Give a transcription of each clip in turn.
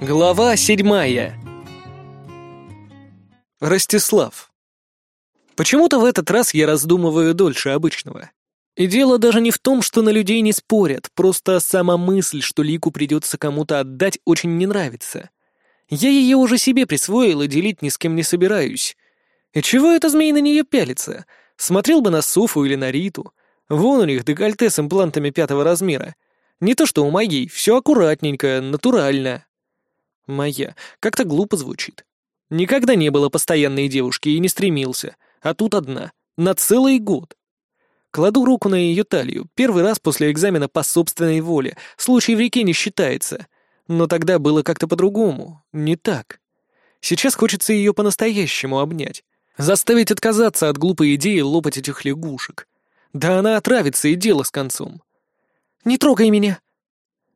Глава седьмая. Ростислав. Почему-то в этот раз я раздумываю дольше обычного. И дело даже не в том, что на людей не спорят, просто сама мысль, что Лику придется кому-то отдать, очень не нравится. Я ее уже себе присвоил и делить ни с кем не собираюсь. И чего это змей на нее пялится? Смотрел бы на Суфу или на Риту. Вон у них декольте с имплантами пятого размера. Не то что у моей, все аккуратненько, натурально. Моя. Как-то глупо звучит. Никогда не было постоянной девушки и не стремился, а тут одна. На целый год. Кладу руку на ее талию, первый раз после экзамена по собственной воле. Случай в реке не считается. Но тогда было как-то по-другому, не так. Сейчас хочется ее по-настоящему обнять. Заставить отказаться от глупой идеи лопать этих лягушек. Да она отравится, и дело с концом. «Не трогай меня!»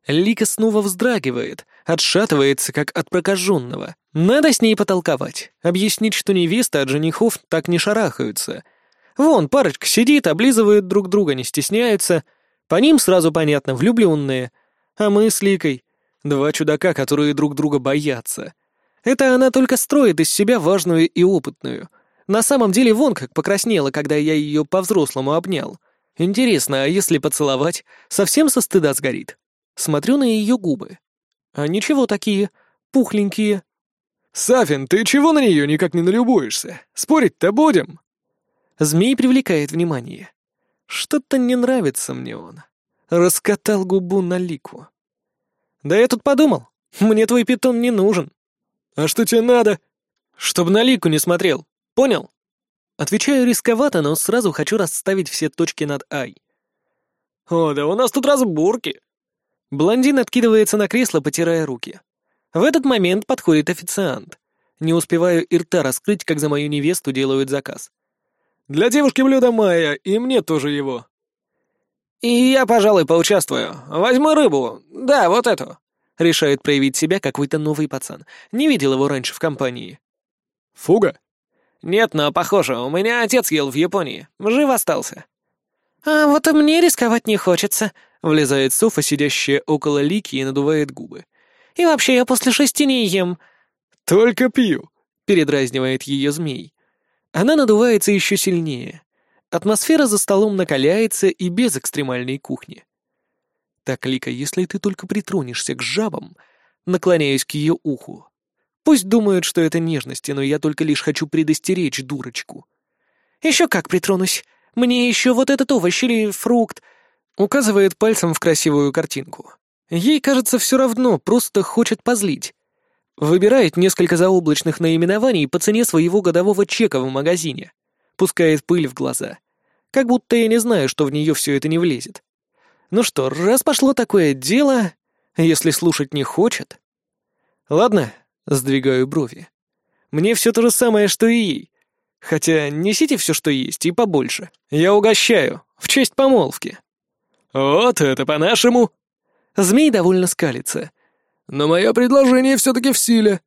Лика снова вздрагивает, отшатывается, как от прокаженного. Надо с ней потолковать, объяснить, что невеста от женихов так не шарахаются. Вон, парочка сидит, облизывает друг друга, не стесняются. По ним сразу понятно, влюбленные. А мы с Ликой — два чудака, которые друг друга боятся. Это она только строит из себя важную и опытную. На самом деле вон как покраснела, когда я ее по-взрослому обнял. Интересно, а если поцеловать, совсем со стыда сгорит? Смотрю на ее губы. А ничего такие, пухленькие. «Сафин, ты чего на нее никак не налюбуешься? Спорить-то будем?» Змей привлекает внимание. Что-то не нравится мне он. Раскатал губу на лику. «Да я тут подумал, мне твой питон не нужен». «А что тебе надо?» «Чтоб на лику не смотрел, понял?» Отвечаю рисковато, но сразу хочу расставить все точки над «ай». «О, да у нас тут разборки!» Блондин откидывается на кресло, потирая руки. В этот момент подходит официант. Не успеваю и рта раскрыть, как за мою невесту делают заказ. «Для девушки блюдо Майя, и мне тоже его». «И я, пожалуй, поучаствую. Возьму рыбу. Да, вот эту». Решает проявить себя какой-то новый пацан. Не видел его раньше в компании. «Фуга?» «Нет, но похоже. У меня отец ел в Японии. Жив остался». «А вот и мне рисковать не хочется», Влезает Софа, сидящая около Лики, и надувает губы. «И вообще, я после шести не ем». «Только пью», — передразнивает ее змей. Она надувается еще сильнее. Атмосфера за столом накаляется и без экстремальной кухни. «Так, Лика, если ты только притронешься к жабам...» Наклоняюсь к ее уху. Пусть думают, что это нежности, но я только лишь хочу предостеречь дурочку. «Еще как притронусь. Мне еще вот этот овощ или фрукт, Указывает пальцем в красивую картинку. Ей, кажется, все равно, просто хочет позлить. Выбирает несколько заоблачных наименований по цене своего годового чека в магазине. Пускает пыль в глаза. Как будто я не знаю, что в нее все это не влезет. Ну что, раз пошло такое дело, если слушать не хочет... Ладно, сдвигаю брови. Мне все то же самое, что и ей. Хотя несите все, что есть, и побольше. Я угощаю, в честь помолвки. «Вот это по-нашему!» Змей довольно скалится. «Но мое предложение все-таки в силе».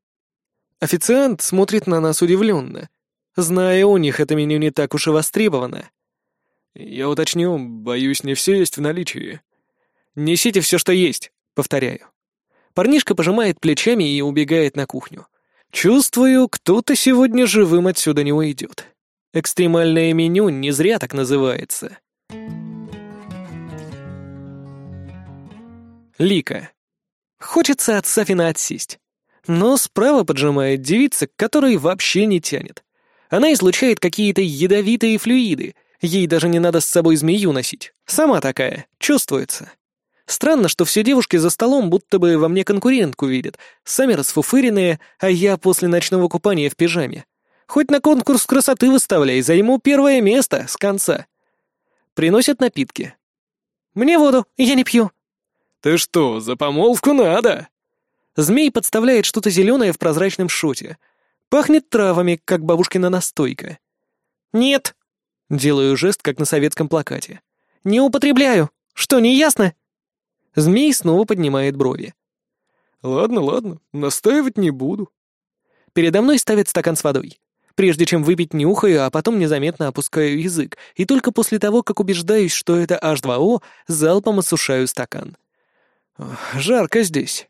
Официант смотрит на нас удивленно. Зная у них, это меню не так уж и востребовано. Я уточню, боюсь, не все есть в наличии. «Несите все, что есть», — повторяю. Парнишка пожимает плечами и убегает на кухню. Чувствую, кто-то сегодня живым отсюда не уйдет. Экстремальное меню не зря так называется. Лика. Хочется от Сафина отсесть. Но справа поджимает девица, которой вообще не тянет. Она излучает какие-то ядовитые флюиды. Ей даже не надо с собой змею носить. Сама такая, чувствуется. Странно, что все девушки за столом будто бы во мне конкурентку видят. Сами расфуфыренные, а я после ночного купания в пижаме. Хоть на конкурс красоты выставляй, займу первое место с конца. Приносят напитки. «Мне воду, я не пью», «Ты что, за помолвку надо?» Змей подставляет что-то зеленое в прозрачном шоте. Пахнет травами, как бабушкина настойка. «Нет!» — делаю жест, как на советском плакате. «Не употребляю! Что, не ясно?» Змей снова поднимает брови. «Ладно, ладно, настаивать не буду». Передо мной ставят стакан с водой. Прежде чем выпить, нюхаю, а потом незаметно опускаю язык, и только после того, как убеждаюсь, что это H2O, залпом осушаю стакан. Жарко здесь.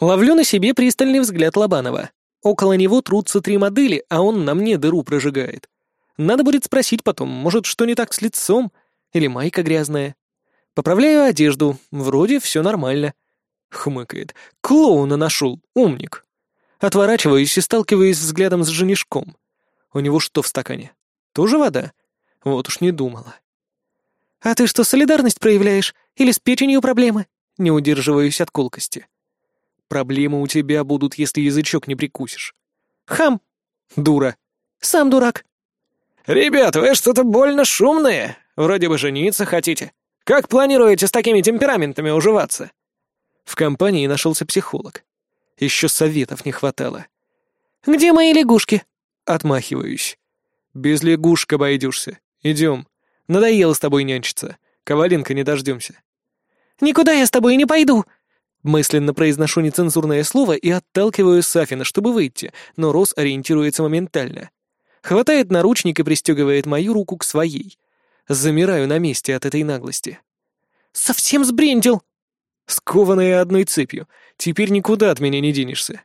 Ловлю на себе пристальный взгляд Лобанова. Около него трутся три модели, а он на мне дыру прожигает. Надо будет спросить потом, может, что не так с лицом? Или майка грязная? Поправляю одежду, вроде все нормально. Хмыкает. Клоуна нашел, умник. Отворачиваюсь и сталкиваюсь взглядом с женишком. У него что в стакане? Тоже вода? Вот уж не думала. «А ты что, солидарность проявляешь? Или с печенью проблемы?» Не удерживаюсь от колкости. «Проблемы у тебя будут, если язычок не прикусишь». «Хам!» «Дура». «Сам дурак». «Ребят, вы что-то больно шумные. Вроде бы жениться хотите. Как планируете с такими темпераментами уживаться?» В компании нашелся психолог. Еще советов не хватало. «Где мои лягушки?» Отмахиваюсь. «Без лягушек обойдешься. Идем. Надоело с тобой нянчиться. Коваленко не дождемся». «Никуда я с тобой не пойду!» Мысленно произношу нецензурное слово и отталкиваю Сафина, чтобы выйти, но Рос ориентируется моментально. Хватает наручник и пристегивает мою руку к своей. Замираю на месте от этой наглости. «Совсем сбрендил!» Скованная одной цепью. Теперь никуда от меня не денешься.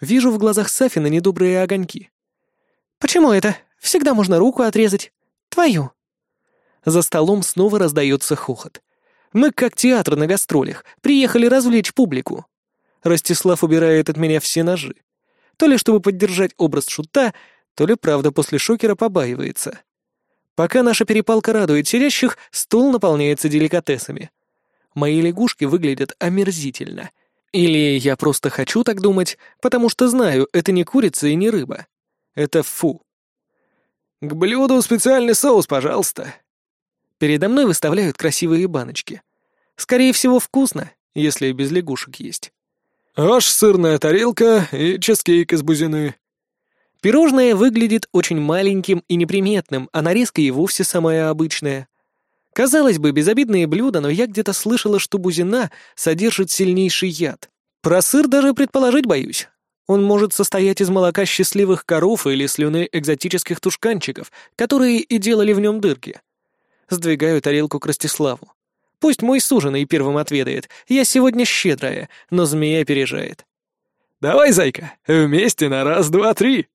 Вижу в глазах Сафина недобрые огоньки. «Почему это? Всегда можно руку отрезать. Твою». За столом снова раздается хохот. Мы, как театр на гастролях, приехали развлечь публику. Ростислав убирает от меня все ножи. То ли чтобы поддержать образ шута, то ли правда после шокера побаивается. Пока наша перепалка радует сидящих, стол наполняется деликатесами — мои лягушки выглядят омерзительно. Или я просто хочу так думать, потому что знаю, это не курица и не рыба. Это фу. «К блюду специальный соус, пожалуйста». Передо мной выставляют красивые баночки. Скорее всего, вкусно, если без лягушек есть. Аж сырная тарелка и чизкейк из бузины. Пирожное выглядит очень маленьким и неприметным, а нарезка и вовсе самая обычная. Казалось бы, безобидные блюда, но я где-то слышала, что бузина содержит сильнейший яд. Про сыр даже предположить боюсь. Он может состоять из молока счастливых коров или слюны экзотических тушканчиков, которые и делали в нем дырки. Сдвигаю тарелку к Ростиславу. Пусть мой суженый первым отведает. Я сегодня щедрая, но змея опережает. «Давай, зайка, вместе на раз, два, три!»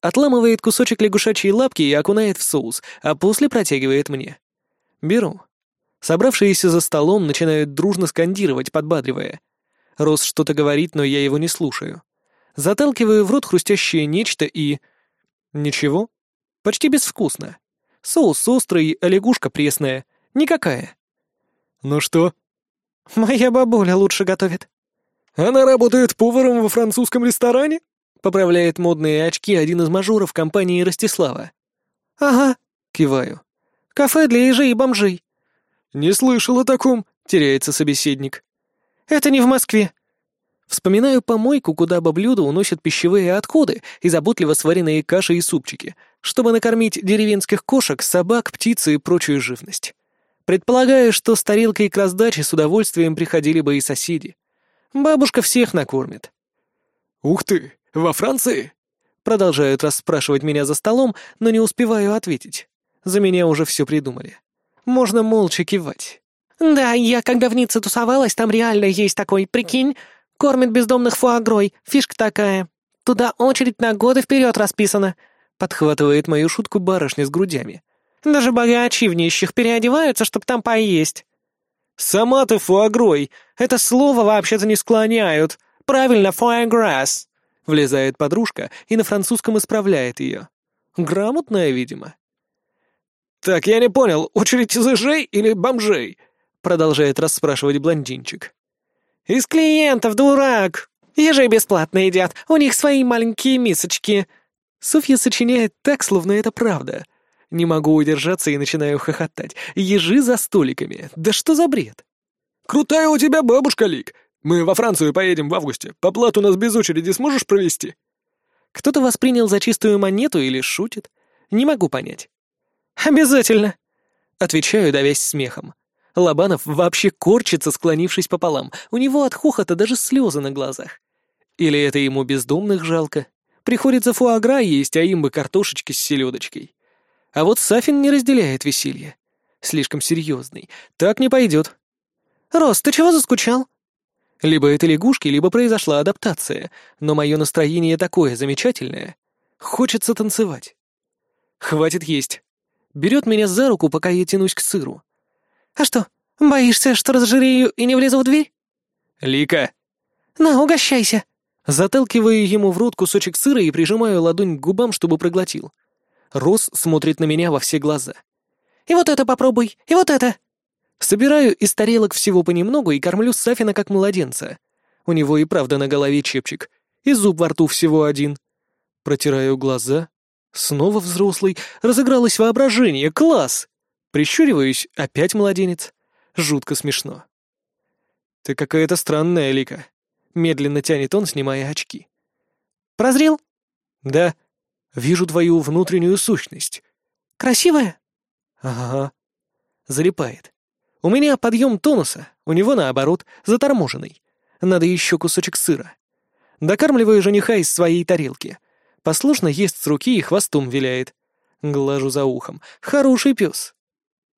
Отламывает кусочек лягушачьей лапки и окунает в соус, а после протягивает мне. Беру. Собравшиеся за столом начинают дружно скандировать, подбадривая. Рос что-то говорит, но я его не слушаю. Заталкиваю в рот хрустящее нечто и... Ничего. Почти безвкусно. Соус острый, а лягушка пресная. Никакая. Ну что? Моя бабуля лучше готовит. Она работает поваром во французском ресторане? Поправляет модные очки один из мажоров компании Ростислава. Ага, киваю. Кафе для ежей и бомжей». «Не слышал о таком», — теряется собеседник. «Это не в Москве». Вспоминаю помойку, куда баблюда уносят пищевые отходы и заботливо сваренные каши и супчики, чтобы накормить деревенских кошек, собак, птицы и прочую живность. Предполагаю, что с тарелкой к раздаче с удовольствием приходили бы и соседи. Бабушка всех накормит. «Ух ты, во Франции?» Продолжают расспрашивать меня за столом, но не успеваю ответить. За меня уже все придумали. Можно молча кивать. «Да, я когда в Ницце тусовалась, там реально есть такой, прикинь. Кормит бездомных фуагрой, фишка такая. Туда очередь на годы вперед расписана», — подхватывает мою шутку барышня с грудями. «Даже богачи в нищих переодеваются, чтоб там поесть». «Сама ты фуагрой! Это слово вообще-то не склоняют. Правильно, фуаграс!» Влезает подружка и на французском исправляет ее. Грамотная, видимо. «Так, я не понял, очередь из ежей или бомжей?» — продолжает расспрашивать блондинчик. «Из клиентов, дурак! Ежи бесплатно едят, у них свои маленькие мисочки!» Софья сочиняет так, словно это правда. Не могу удержаться и начинаю хохотать. Ежи за столиками. Да что за бред? «Крутая у тебя бабушка, Лик! Мы во Францию поедем в августе. По плату нас без очереди сможешь провести?» Кто-то воспринял за чистую монету или шутит? Не могу понять. «Обязательно!» Отвечаю, давясь смехом. Лобанов вообще корчится, склонившись пополам. У него от хохота даже слезы на глазах. Или это ему бездомных жалко? Приходится фуагра есть, а им бы картошечки с селедочкой. А вот Сафин не разделяет веселье. Слишком серьезный. Так не пойдет. «Рос, ты чего заскучал?» Либо это лягушки, либо произошла адаптация, но мое настроение такое замечательное. Хочется танцевать. Хватит есть. Берет меня за руку, пока я тянусь к сыру. «А что, боишься, что разжирею и не влезу в дверь?» «Лика!» «На, угощайся!» Заталкиваю ему в рот кусочек сыра и прижимаю ладонь к губам, чтобы проглотил. Рос смотрит на меня во все глаза. «И вот это попробуй, и вот это!» Собираю из тарелок всего понемногу и кормлю Сафина как младенца. У него и правда на голове чепчик, и зуб во рту всего один. Протираю глаза. Снова взрослый. Разыгралось воображение. Класс! Прищуриваюсь, опять младенец. Жутко смешно. «Ты какая-то странная, Лика», — медленно тянет он, снимая очки. «Прозрел?» «Да. Вижу твою внутреннюю сущность». «Красивая?» «Ага». Залипает. У меня подъем тонуса, у него, наоборот, заторможенный. Надо еще кусочек сыра. Докармливаю жениха из своей тарелки. Послушно ест с руки и хвостом виляет. Глажу за ухом. Хороший пес.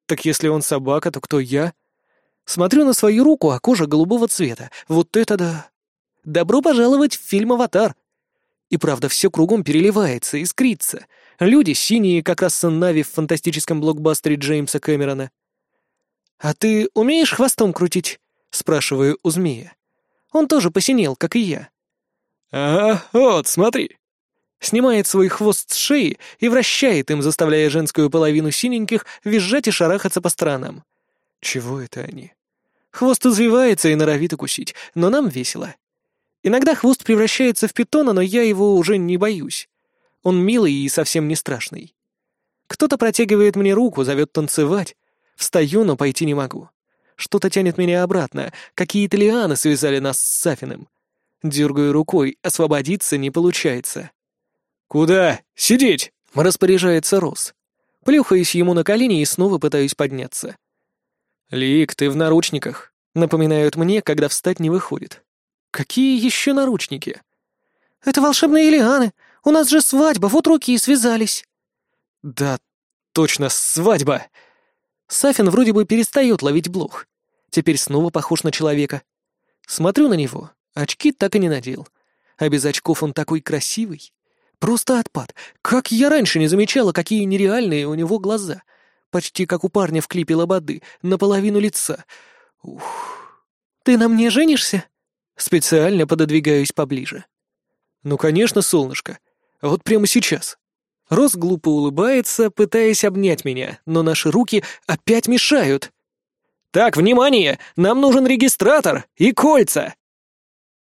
Так если он собака, то кто я? Смотрю на свою руку, а кожа голубого цвета. Вот это да! Добро пожаловать в фильм «Аватар». И правда, все кругом переливается, искрится. Люди синие, как раз Нави в фантастическом блокбастере Джеймса Кэмерона. «А ты умеешь хвостом крутить?» — спрашиваю у змея. Он тоже посинел, как и я. «Ага, вот, смотри». Снимает свой хвост с шеи и вращает им, заставляя женскую половину синеньких визжать и шарахаться по сторонам. Чего это они? Хвост извивается и норовит укусить, но нам весело. Иногда хвост превращается в питона, но я его уже не боюсь. Он милый и совсем не страшный. Кто-то протягивает мне руку, зовет танцевать. Встаю, но пойти не могу. Что-то тянет меня обратно. Какие-то лианы связали нас с Сафиным. Дергаю рукой, освободиться не получается. «Куда? Сидеть!» — распоряжается Рос. Плюхаюсь ему на колени и снова пытаюсь подняться. «Лик, ты в наручниках», — напоминают мне, когда встать не выходит. «Какие еще наручники?» «Это волшебные лианы. У нас же свадьба, вот руки и связались». «Да, точно, свадьба!» Сафин вроде бы перестает ловить блох. Теперь снова похож на человека. Смотрю на него, очки так и не надел. А без очков он такой красивый. Просто отпад. Как я раньше не замечала, какие нереальные у него глаза. Почти как у парня в клипе Лободы, наполовину лица. Ух. «Ты на мне женишься?» Специально пододвигаюсь поближе. «Ну, конечно, солнышко. Вот прямо сейчас». Рос глупо улыбается, пытаясь обнять меня, но наши руки опять мешают. «Так, внимание! Нам нужен регистратор и кольца!»